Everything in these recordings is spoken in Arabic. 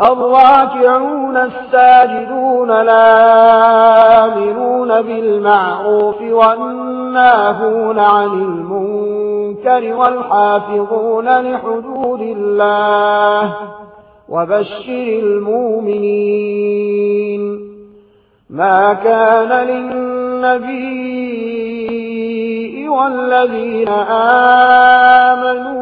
الراكعون الساجدون الآمرون بالمعروف والناهون عن المنكر والحافظون لحدود الله وبشر المؤمنين ما كان للنبي والذين آمنوا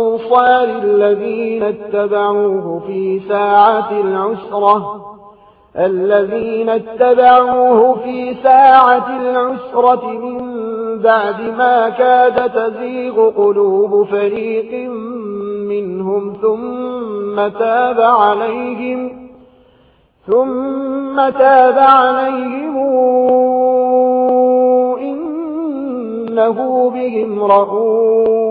الكفار الذين اتبعوه في ساعة العسرة الذين اتبعوه في ساعة العسرة من بعد ما كاد تزيغ قلوب فريق منهم ثم تاب عليهم ثم تاب عليهم. إنه بهم رؤوف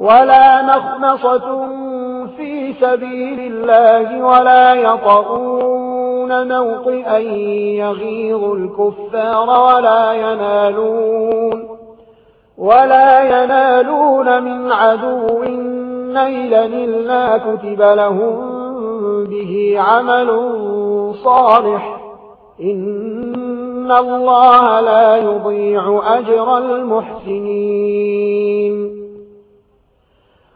ولا مخنصة في سبيل الله ولا يطعون موطئا يغيظ الكفار ولا ينالون ولا ينالون من عدو نيلا إلا كتب لهم به عمل صالح. إن الله لا يضيع أجر المحسنين.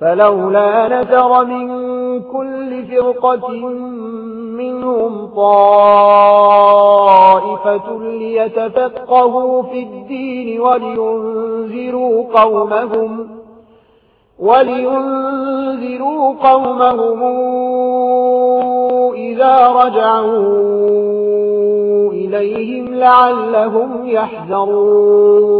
فلولا نذر من كل فرقة منهم طائفة ليتفقهوا في الدين ولينذروا قومهم ولينذروا قومهم إذا رجعوا إليهم لعلهم يحذرون